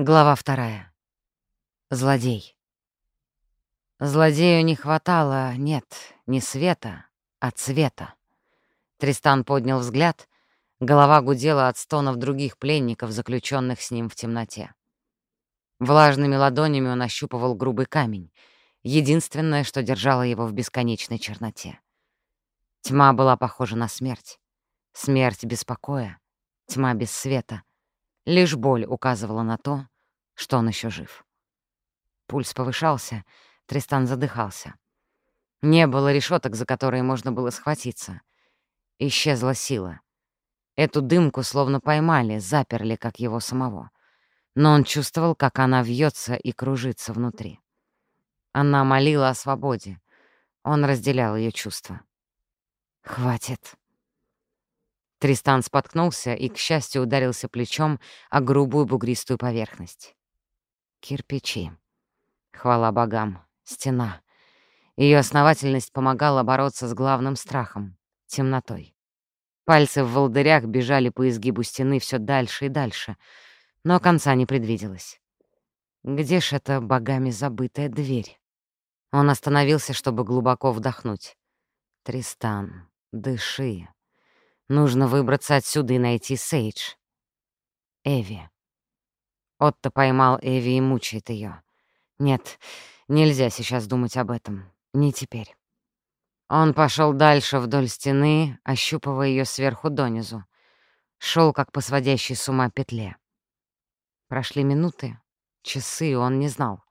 Глава вторая. Злодей. Злодею не хватало, нет, не света, а цвета. Тристан поднял взгляд, голова гудела от стонов других пленников, заключенных с ним в темноте. Влажными ладонями он ощупывал грубый камень, единственное, что держало его в бесконечной черноте. Тьма была похожа на смерть. Смерть без покоя, тьма без света, Лишь боль указывала на то, что он еще жив. Пульс повышался, Тристан задыхался. Не было решеток, за которые можно было схватиться. Исчезла сила. Эту дымку словно поймали, заперли, как его самого. Но он чувствовал, как она вьется и кружится внутри. Она молила о свободе. Он разделял ее чувства. «Хватит», Тристан споткнулся и, к счастью, ударился плечом о грубую бугристую поверхность. Кирпичи. Хвала богам. Стена. Ее основательность помогала бороться с главным страхом — темнотой. Пальцы в волдырях бежали по изгибу стены все дальше и дальше, но конца не предвиделось. Где ж эта богами забытая дверь? Он остановился, чтобы глубоко вдохнуть. «Тристан, дыши, Нужно выбраться отсюда и найти Сейдж. Эви. Отто поймал Эви и мучает ее. Нет, нельзя сейчас думать об этом. Не теперь. Он пошел дальше вдоль стены, ощупывая ее сверху донизу. Шел как по сводящей с ума петле. Прошли минуты, часы, он не знал.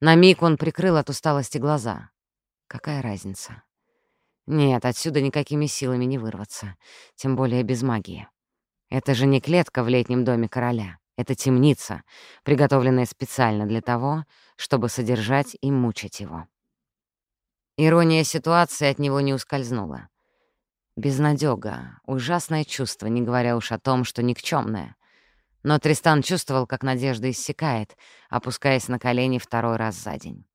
На миг он прикрыл от усталости глаза. Какая разница? Нет, отсюда никакими силами не вырваться, тем более без магии. Это же не клетка в летнем доме короля. Это темница, приготовленная специально для того, чтобы содержать и мучить его. Ирония ситуации от него не ускользнула. Безнадёга, ужасное чувство, не говоря уж о том, что никчёмное. Но Тристан чувствовал, как надежда иссякает, опускаясь на колени второй раз за день.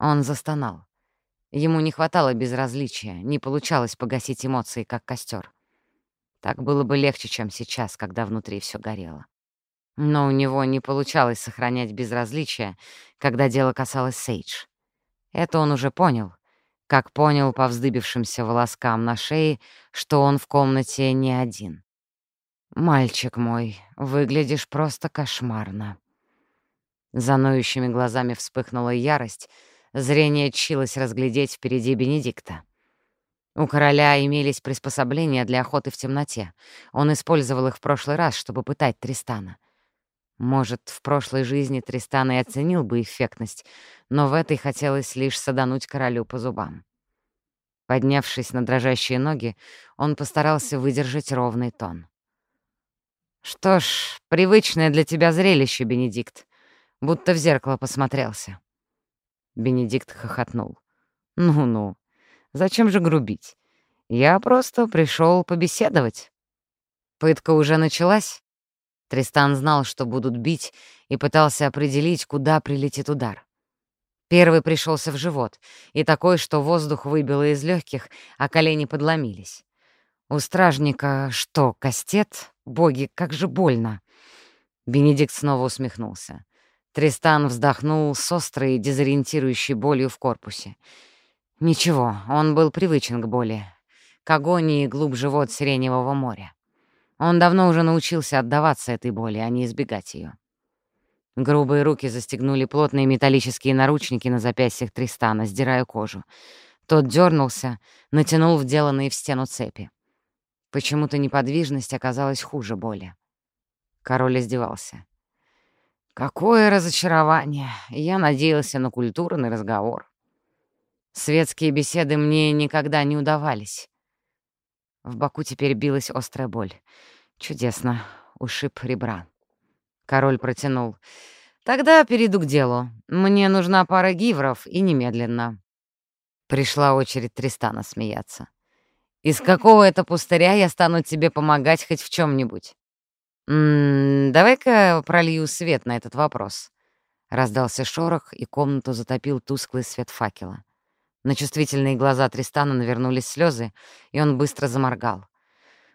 Он застонал. Ему не хватало безразличия, не получалось погасить эмоции, как костер. Так было бы легче, чем сейчас, когда внутри все горело. Но у него не получалось сохранять безразличие, когда дело касалось Сейдж. Это он уже понял, как понял по вздыбившимся волоскам на шее, что он в комнате не один. «Мальчик мой, выглядишь просто кошмарно». За ноющими глазами вспыхнула ярость — Зрение чилось разглядеть впереди Бенедикта. У короля имелись приспособления для охоты в темноте. Он использовал их в прошлый раз, чтобы пытать Тристана. Может, в прошлой жизни Тристан и оценил бы эффектность, но в этой хотелось лишь садануть королю по зубам. Поднявшись на дрожащие ноги, он постарался выдержать ровный тон. «Что ж, привычное для тебя зрелище, Бенедикт, будто в зеркало посмотрелся. Бенедикт хохотнул. «Ну-ну, зачем же грубить? Я просто пришел побеседовать». Пытка уже началась. Тристан знал, что будут бить, и пытался определить, куда прилетит удар. Первый пришелся в живот, и такой, что воздух выбило из легких, а колени подломились. У стражника что, кастет? Боги, как же больно! Бенедикт снова усмехнулся. Тристан вздохнул с острой, дезориентирующей болью в корпусе. Ничего, он был привычен к боли, к агонии глубже вод Сиреневого моря. Он давно уже научился отдаваться этой боли, а не избегать ее. Грубые руки застегнули плотные металлические наручники на запястьях Тристана, сдирая кожу. Тот дернулся, натянул вделанные в стену цепи. Почему-то неподвижность оказалась хуже боли. Король издевался. Какое разочарование! Я надеялся на культурный разговор. Светские беседы мне никогда не удавались. В боку теперь билась острая боль. Чудесно. Ушиб ребра. Король протянул. «Тогда перейду к делу. Мне нужна пара гивров, и немедленно». Пришла очередь Тристана смеяться. «Из какого это пустыря я стану тебе помогать хоть в чем нибудь давай-ка пролью свет на этот вопрос». Раздался шорох, и комнату затопил тусклый свет факела. На чувствительные глаза Тристана навернулись слезы, и он быстро заморгал.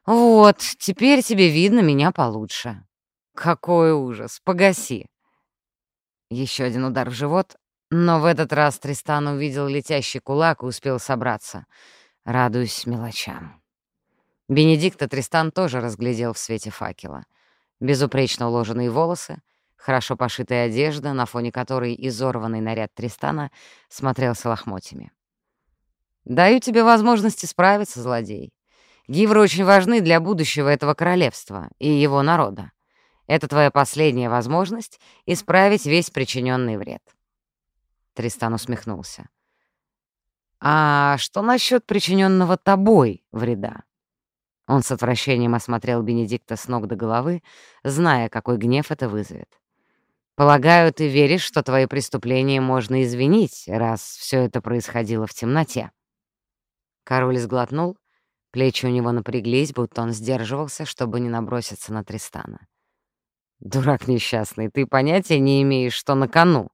«Вот, теперь тебе видно меня получше». какой ужас! Погаси!» Еще один удар в живот, но в этот раз Тристан увидел летящий кулак и успел собраться. Радуюсь мелочам. Бенедикта Тристан тоже разглядел в свете факела. Безупречно уложенные волосы, хорошо пошитая одежда, на фоне которой изорванный наряд Тристана смотрелся лохмотьями. «Даю тебе возможность справиться, злодей. Гивры очень важны для будущего этого королевства и его народа. Это твоя последняя возможность исправить весь причиненный вред». Тристан усмехнулся. «А что насчет причиненного тобой вреда?» Он с отвращением осмотрел Бенедикта с ног до головы, зная, какой гнев это вызовет. «Полагаю, ты веришь, что твои преступления можно извинить, раз все это происходило в темноте?» Король сглотнул, плечи у него напряглись, будто он сдерживался, чтобы не наброситься на Тристана. «Дурак несчастный, ты понятия не имеешь, что на кону!»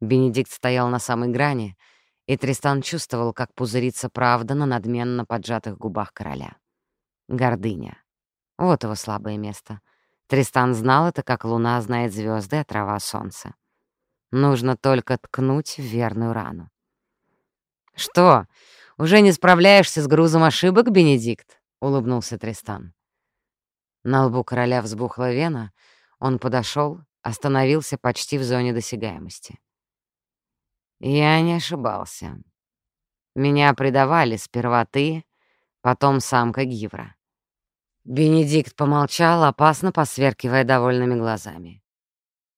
Бенедикт стоял на самой грани, и Тристан чувствовал, как пузырится правда на надменно поджатых губах короля. Гордыня. Вот его слабое место. Тристан знал это, как луна знает звезды, а трава — солнце. Нужно только ткнуть в верную рану. «Что, уже не справляешься с грузом ошибок, Бенедикт?» — улыбнулся Тристан. На лбу короля взбухла вена, он подошел, остановился почти в зоне досягаемости. Я не ошибался. Меня предавали сперва ты, потом самка Гивра. Бенедикт помолчал, опасно посверкивая довольными глазами.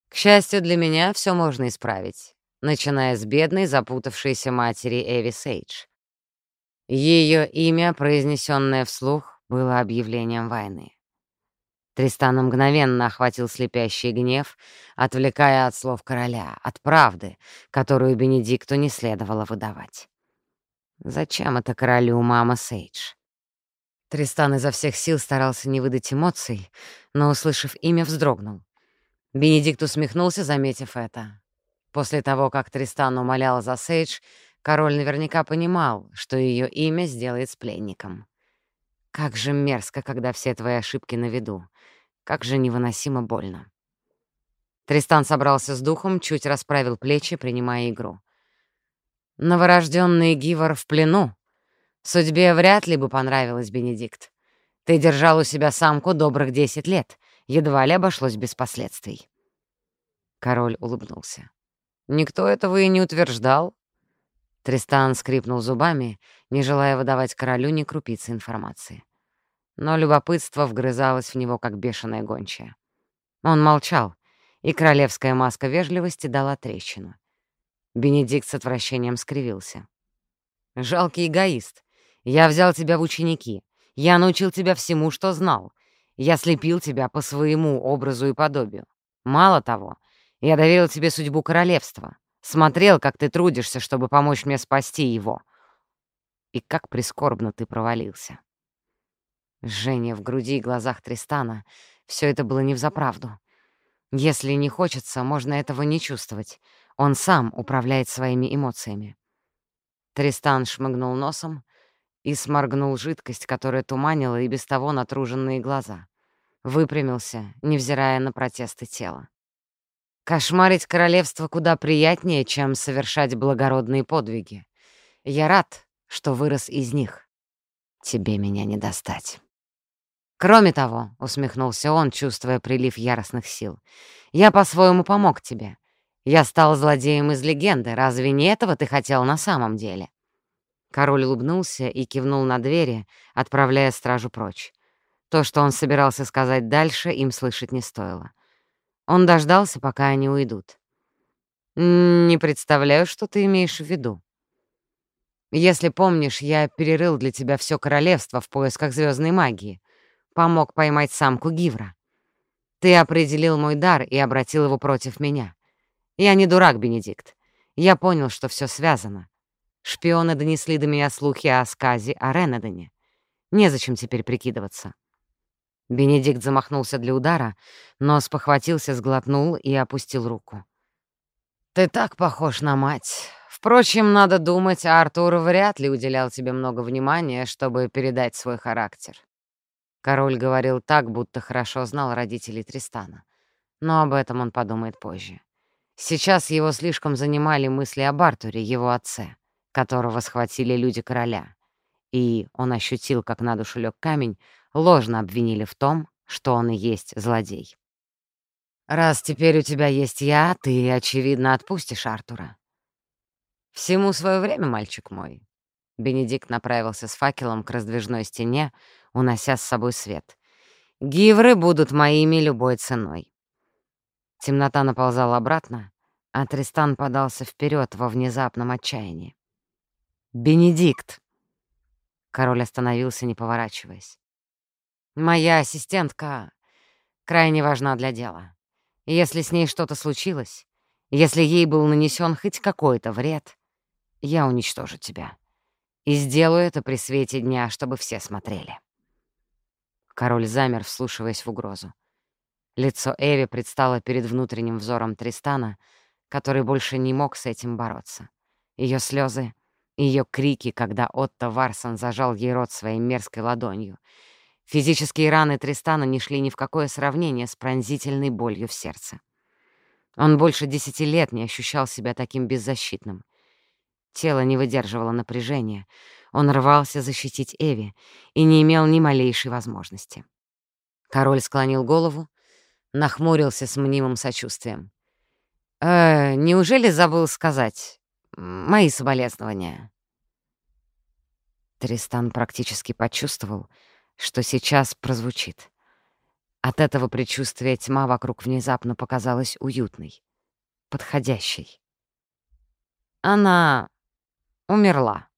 К счастью для меня, все можно исправить, начиная с бедной, запутавшейся матери Эви Сейдж. Ее имя, произнесенное вслух, было объявлением войны. Тристана мгновенно охватил слепящий гнев, отвлекая от слов короля, от правды, которую Бенедикту не следовало выдавать. Зачем это королю мама Сейдж? Тристан изо всех сил старался не выдать эмоций, но, услышав имя, вздрогнул. Бенедикт усмехнулся, заметив это. После того, как Тристан умолял за Сейдж, король наверняка понимал, что ее имя сделает с пленником. Как же мерзко, когда все твои ошибки на виду. Как же невыносимо больно. Тристан собрался с духом, чуть расправил плечи, принимая игру. Новорожденный Гивор в плену, Судьбе вряд ли бы понравилось, Бенедикт. Ты держал у себя самку добрых десять лет, едва ли обошлось без последствий. Король улыбнулся. Никто этого и не утверждал. Тристан скрипнул зубами, не желая выдавать королю ни крупицы информации. Но любопытство вгрызалось в него, как бешеная гончая. Он молчал, и королевская маска вежливости дала трещину. Бенедикт с отвращением скривился. «Жалкий эгоист. Я взял тебя в ученики. Я научил тебя всему, что знал. Я слепил тебя по своему образу и подобию. Мало того, я доверил тебе судьбу королевства. Смотрел, как ты трудишься, чтобы помочь мне спасти его. И как прискорбно ты провалился. Жжение в груди и глазах Тристана — все это было не взаправду. Если не хочется, можно этого не чувствовать. Он сам управляет своими эмоциями. Тристан шмыгнул носом, и сморгнул жидкость, которая туманила и без того натруженные глаза. Выпрямился, невзирая на протесты тела. Кошмарить королевство куда приятнее, чем совершать благородные подвиги. Я рад, что вырос из них. Тебе меня не достать. Кроме того, — усмехнулся он, чувствуя прилив яростных сил, — я по-своему помог тебе. Я стал злодеем из легенды. Разве не этого ты хотел на самом деле? Король улыбнулся и кивнул на двери, отправляя стражу прочь. То, что он собирался сказать дальше, им слышать не стоило. Он дождался, пока они уйдут. «Не представляю, что ты имеешь в виду. Если помнишь, я перерыл для тебя все королевство в поисках звездной магии, помог поймать самку Гивра. Ты определил мой дар и обратил его против меня. Я не дурак, Бенедикт. Я понял, что все связано. Шпионы донесли до меня слухи о сказе о Ренедоне. Незачем теперь прикидываться. Бенедикт замахнулся для удара, но спохватился, сглотнул и опустил руку. «Ты так похож на мать. Впрочем, надо думать, Артур вряд ли уделял тебе много внимания, чтобы передать свой характер. Король говорил так, будто хорошо знал родителей Тристана. Но об этом он подумает позже. Сейчас его слишком занимали мысли об Артуре, его отце, которого схватили люди короля. И он ощутил, как на душу лег камень, ложно обвинили в том, что он и есть злодей. «Раз теперь у тебя есть я, ты, очевидно, отпустишь Артура». «Всему свое время, мальчик мой». Бенедикт направился с факелом к раздвижной стене, унося с собой свет. «Гивры будут моими любой ценой». Темнота наползала обратно, а Тристан подался вперед во внезапном отчаянии. «Бенедикт!» Король остановился, не поворачиваясь. «Моя ассистентка крайне важна для дела. Если с ней что-то случилось, если ей был нанесен хоть какой-то вред, я уничтожу тебя. И сделаю это при свете дня, чтобы все смотрели». Король замер, вслушиваясь в угрозу. Лицо Эви предстало перед внутренним взором Тристана, который больше не мог с этим бороться. Ее слезы, ее крики, когда Отто Варсон зажал ей рот своей мерзкой ладонью — Физические раны Тристана не шли ни в какое сравнение с пронзительной болью в сердце. Он больше десяти лет не ощущал себя таким беззащитным. Тело не выдерживало напряжения. Он рвался защитить Эви и не имел ни малейшей возможности. Король склонил голову, нахмурился с мнимым сочувствием. «Э, «Неужели забыл сказать? Мои соболезнования?» Тристан практически почувствовал, что сейчас прозвучит. От этого предчувствия тьма вокруг внезапно показалась уютной, подходящей. Она умерла.